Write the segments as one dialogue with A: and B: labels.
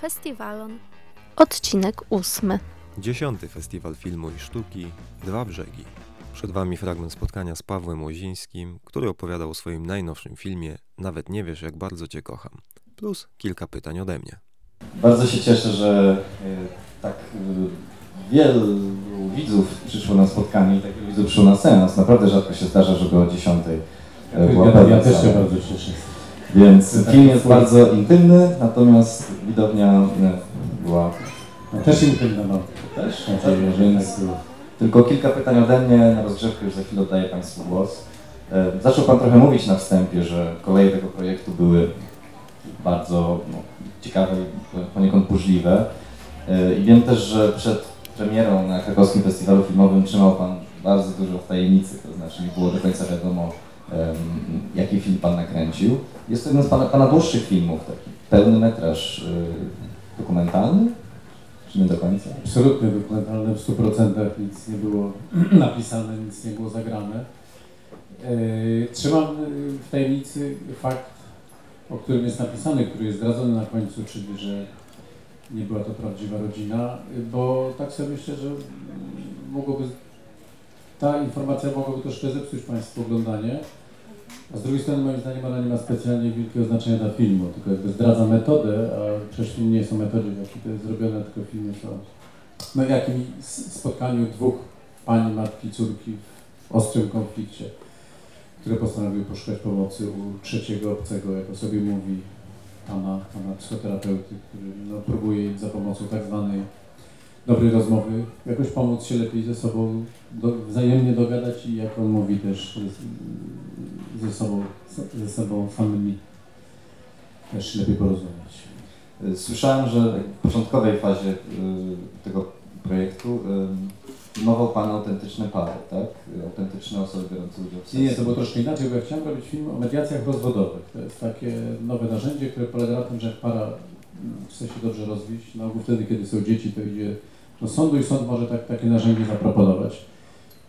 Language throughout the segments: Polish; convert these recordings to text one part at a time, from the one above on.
A: Festiwalon.
B: Odcinek ósmy.
C: Dziesiąty Festiwal Filmu i Sztuki Dwa Brzegi. Przed Wami fragment spotkania z Pawłem Łozińskim, który opowiadał o swoim najnowszym filmie Nawet nie wiesz, jak bardzo Cię kocham. Plus kilka pytań ode mnie.
D: Bardzo się cieszę, że e, tak e, wielu widzów przyszło na spotkanie i tak wielu widzów przyszło na seans. Naprawdę rzadko się zdarza, żeby o 10 e, była
E: Ja,
D: pełna
E: ja też się bardzo cieszę.
D: Więc
E: Tak,
D: film jest
E: tak.
D: bardzo intymny, natomiast widownia e, była
E: Ja też im tym mam.
D: też,
E: nadzieję, że
D: więc
E: tak było.
D: tylko kilka pytań ode mnie, na rozgrzewkę już za chwilę oddaję Państwu głos. E, Zaczął Pan trochę mówić na wstępie, że koleje tego projektu były bardzo no, ciekawe i poniekąd burzliwe. E, I wiem też, że przed premierą na krakowskim festiwalu filmowym trzymał Pan bardzo dużo w tajemnicy, to znaczy nie było do końca wiadomo, jaki film Pan nakręcił. Jest to jeden z Pana, pana dłuższych filmów, taki pełny metraż y, dokumentalny, czy nie do końca?
E: Absolutnie dokumentalne w 100% nic nie było napisane, nic nie było zagrane. Yy, Trzymam yy, w tajemnicy fakt, o którym jest napisany, który jest zdradzony na końcu, czyli że nie była to prawdziwa rodzina, bo tak sobie myślę, że mogłoby, ta informacja mogłaby troszkę zepsuć Państwu oglądanie. A z drugiej strony moim zdaniem ona nie ma specjalnie wielkiego znaczenia dla filmu, tylko jakby zdradza metodę, a przecież nie są metody, w jaki to jest zrobione, tylko filmy są no jakim spotkaniu dwóch pań, matki, córki w ostrym konflikcie, które postanowiły poszukać pomocy u trzeciego obcego, jak o sobie mówi pana, pana psychoterapeuty, który no, próbuje im za pomocą tak zwanej dobrej rozmowy jakoś pomóc się lepiej ze sobą, do, wzajemnie dogadać i jak on mówi też ze sobą, ze sobą samymi też lepiej porozumieć.
D: Słyszałem, że w początkowej fazie y, tego projektu y, filmował Pan autentyczne pary, tak? Autentyczne osoby biorące udział w
E: Nie,
D: sesji.
E: nie, to było troszkę inaczej, bo ja chciałem robić film o mediacjach rozwodowych. To jest takie nowe narzędzie, które polega na tym, że jak para chce się dobrze rozwieść, na ogół wtedy, kiedy są dzieci, to idzie do sądu i sąd może tak, takie narzędzie zaproponować.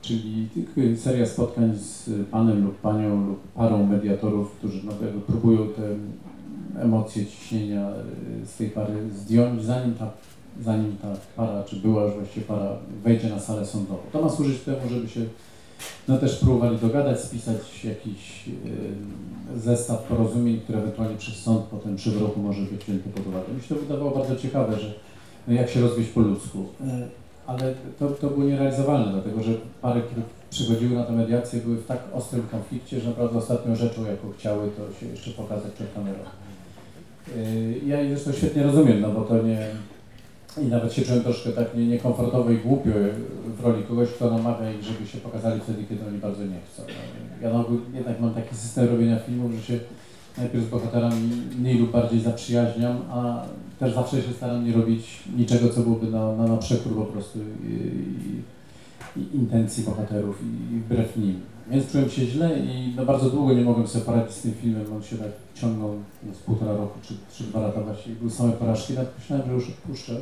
E: Czyli seria spotkań z panem lub panią lub parą mediatorów, którzy no, próbują te emocje, ciśnienia y, z tej pary zdjąć, zanim ta, zanim ta para, czy była już właściwie para, wejdzie na salę sądową. To ma służyć temu, żeby się no też próbowali dogadać, spisać jakiś y, zestaw porozumień, które ewentualnie przez sąd potem przy wyroku może być wzięty pod uwagę. Mi się to wydawało bardzo ciekawe, że jak się rozwieść po ludzku. Y, ale to, to było nierealizowalne, dlatego że pary, które przychodziły na tę mediację, były w tak ostrym konflikcie, że naprawdę ostatnią rzeczą, jaką chciały, to się jeszcze pokazać przed kamerą. Y, Ja ich zresztą świetnie rozumiem, no bo to nie... I nawet się czułem troszkę tak nie, niekomfortowo i głupio w roli kogoś, kto namawia ich, żeby się pokazali wtedy, kiedy oni bardzo nie chcą. No, Ja ogół jednak mam taki system robienia filmów, że się najpierw z bohaterami mniej lub bardziej zaprzyjaźniam, a też zawsze się staram nie robić niczego, co byłoby na, na, na przekór po prostu i, i, i intencji bohaterów i, i wbrew nim. Więc czułem się źle i no bardzo długo nie mogłem sobie poradzić z tym filmem. On się tak ciągnął z półtora roku czy, czy dwa lata właściwie. Były same porażki, nawet myślałem, że już odpuszczę.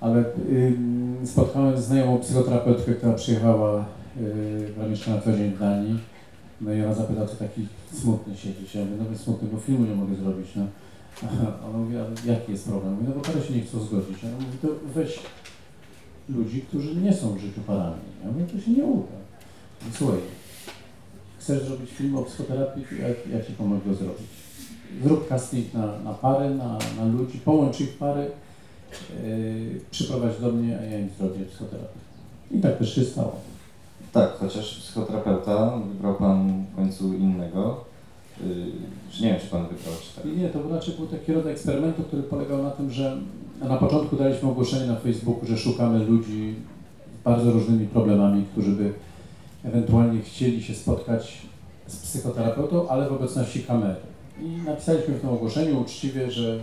E: Ale ym, spotkałem znajomą psychoterapeutkę, która przyjechała, mieszka na co dzień w Danii. No i ona zapytała, co taki smutny siedzisz. Ja mówię, no więc smutny, bo filmu nie mogę zrobić. No. A Ona mówi, ale jaki jest problem? Mówię, no bo pary się nie chcą zgodzić. Ja mówię, to weź ludzi, którzy nie są w życiu parami. Ja mówię, to się nie uda. Słuchaj, chcesz zrobić film o psychoterapii, ja, ja Ci pomogę zrobić. Zrób casting na, na pary, na, na ludzi, połącz ich pary, yy, przyprowadź do mnie, a ja im zrobię psychoterapię. I tak też się stało.
D: Tak, chociaż psychoterapeuta wybrał Pan w końcu innego. Czy nie wiem, czy Pan wybrał, czy tak?
E: Nie, to raczej był taki rodzaj eksperymentu, który polegał na tym, że na początku daliśmy ogłoszenie na Facebooku, że szukamy ludzi z bardzo różnymi problemami, którzy by ewentualnie chcieli się spotkać z psychoterapeutą, ale w obecności kamery. I napisaliśmy w tym ogłoszeniu uczciwie, że yy,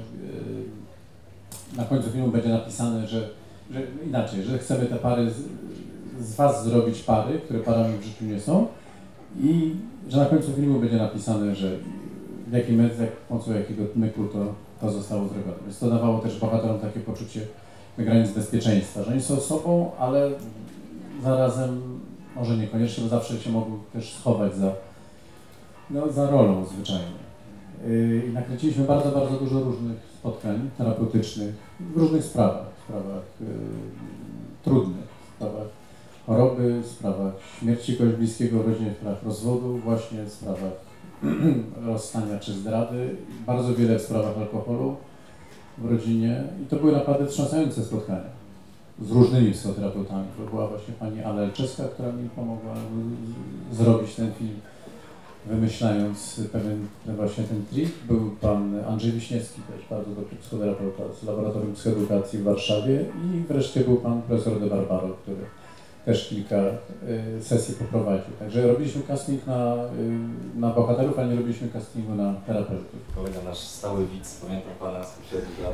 E: na końcu filmu będzie napisane, że, że inaczej, że chcemy te pary z, Was zrobić pary, które parami w życiu nie są i że na końcu filmu będzie napisane, że w jakim za pomocą jakiego myku to, to zostało zrobione. Więc to dawało też bohaterom takie poczucie granic bezpieczeństwa, że oni są sobą, ale zarazem może niekoniecznie, bo zawsze się mogą też schować za, no, za rolą zwyczajnie. Yy, I nakręciliśmy bardzo, bardzo dużo różnych spotkań terapeutycznych w różnych sprawach, sprawach y, trudnych, sprawach choroby, sprawach śmierci kogoś bliskiego w rodzinie, sprawach rozwodu, właśnie w sprawach rozstania czy zdrady, bardzo wiele w sprawach alkoholu w rodzinie i to były naprawdę wstrząsające spotkania z różnymi psychoterapeutami. To była właśnie pani Ala Elczeska, która mi pomogła zrobić ten film, wymyślając pewien ten właśnie ten trik. Był pan Andrzej Wiśniewski, też bardzo dobry psychoterapeuta z Laboratorium Psychoedukacji w Warszawie i wreszcie był pan profesor De Barbaro, który też kilka y, sesji poprowadził. Także robiliśmy casting na, y, na bohaterów, ale nie robiliśmy castingu na terapeutów.
A: Kolega nasz stały widz, pamiętam pana z poprzednich lat.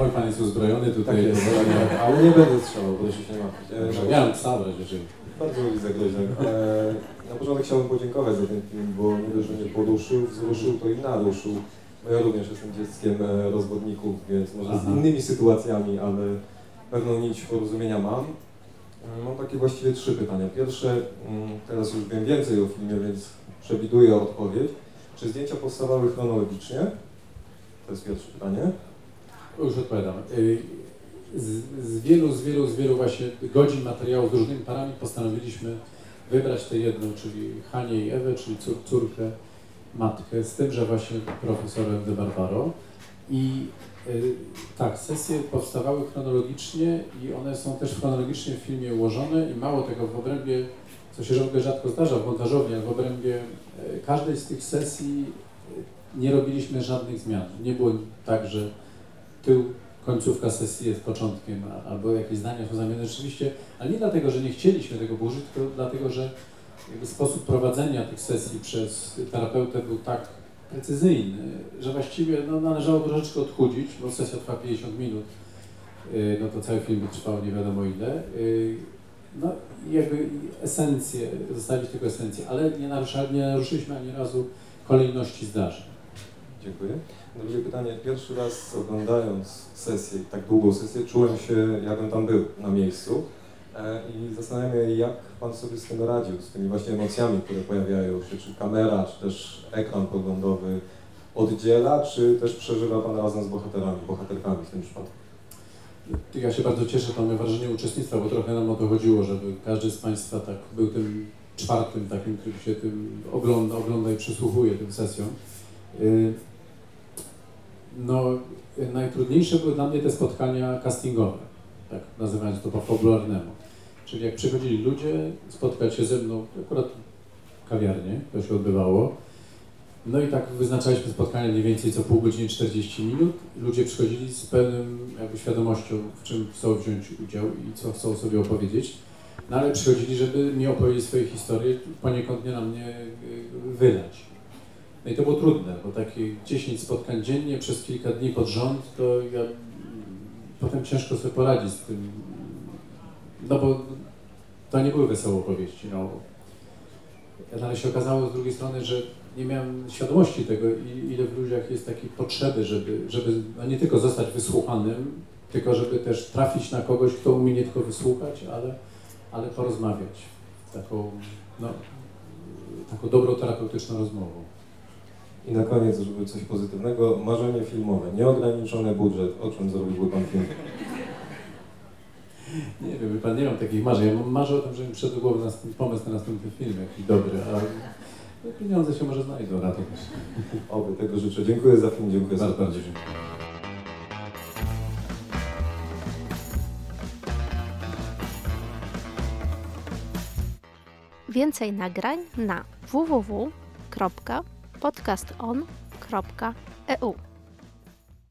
E: Oj, pan jest uzbrojony tutaj.
A: Tak jest, ale- ale nie będę strzelał, proszę się nie martwić.
E: Miałem psa w razie czego.
A: Bardzo mi zagroźny. E, na początek chciałbym podziękować za ten film, bo nie dość, że mnie poruszył, wzruszył, to i naruszył. Bo ja również jestem dzieckiem e, rozwodników, więc może z
E: Aha.
A: innymi sytuacjami, ale pewną nić porozumienia mam. E, Mam takie właściwie trzy pytania. Pierwsze, mm, teraz już wiem więcej o filmie, więc przewiduję odpowiedź. Czy zdjęcia powstawały chronologicznie? To jest pierwsze pytanie.
E: Już odpowiadam. Y, Z, z wielu, z wielu, z wielu właśnie godzin materiału z różnymi parami postanowiliśmy wybrać tę jedną, czyli Hanię i Ewę, czyli cór, córkę, matkę, z tym, że właśnie profesorem De Barbaro. I y, tak, sesje powstawały chronologicznie i one są też chronologicznie w filmie ułożone i mało tego, w obrębie, co się rzadko- zdarza w montażowni, w obrębie y, każdej z tych sesji y, nie robiliśmy żadnych zmian. Nie było tak, że tył, końcówka sesji jest początkiem, albo jakieś zdania są zamienne rzeczywiście, ale nie dlatego, że nie chcieliśmy tego burzyć, tylko dlatego, że sposób prowadzenia tych sesji przez terapeutę był tak precyzyjny, że właściwie no, należało troszeczkę odchudzić, bo sesja trwa 50 minut, yy, no to cały film by trwał nie wiadomo ile. Yy, No jakby esencję, zostawić tylko esencję, ale nie, narusza, nie naruszyliśmy ani razu kolejności zdarzeń.
A: Dziękuję. Drugie pytanie. Pierwszy raz oglądając sesję, tak długą sesję, czułem się, jakbym tam był na miejscu. E, I zastanawiam się, jak Pan sobie z tym radził, z tymi właśnie emocjami, które pojawiają się, czy kamera, czy też ekran poglądowy oddziela, czy też przeżywa Pan razem z bohaterami, bohaterkami w tym przypadku?
E: Ja się bardzo cieszę, to wrażenie uczestnictwa, bo trochę nam o to chodziło, żeby każdy z Państwa tak był tym czwartym takim, który się tym ogląda, ogląda i przysłuchuje tym sesjom. Y, No, najtrudniejsze były dla mnie te spotkania castingowe, tak nazywając to po fabularnemu. Czyli jak przychodzili ludzie spotkać się ze mną, akurat w kawiarnie to się odbywało, no i tak wyznaczaliśmy spotkania mniej więcej co pół godziny 40 minut. Ludzie przychodzili z pełnym jakby świadomością, w czym chcą wziąć udział i co chcą sobie opowiedzieć. No ale przychodzili, żeby mi opowiedzieć swoje historie, poniekąd nie na mnie y, wylać. No i to było trudne, bo takie 10 spotkań dziennie przez kilka dni pod rząd, to ja mm, potem ciężko sobie poradzić z tym. No bo to nie były wesołe opowieści. No. No, ale się okazało z drugiej strony, że nie miałem świadomości tego, ile w ludziach jest takiej potrzeby, żeby, żeby no nie tylko zostać wysłuchanym, tylko żeby też trafić na kogoś, kto umie nie tylko wysłuchać, ale, ale porozmawiać taką, no, taką dobrą terapeutyczną rozmową.
A: I na koniec, żeby coś pozytywnego, marzenie filmowe, nieograniczony budżet, o czym zrobiłby Pan film?
E: Nie wiem, wie pan, nie mam takich marzeń. Ja mam- marzę o tym, że mi przyszedł do głowy następny pomysł na następny film, jakiś dobry, ale no, pieniądze się może znajdą na to też.
A: Oby tego życzę. Dziękuję za film, dziękuję za
E: Bardzo, bardzo dziękuję.
B: Więcej nagrań na www.podcaston.eu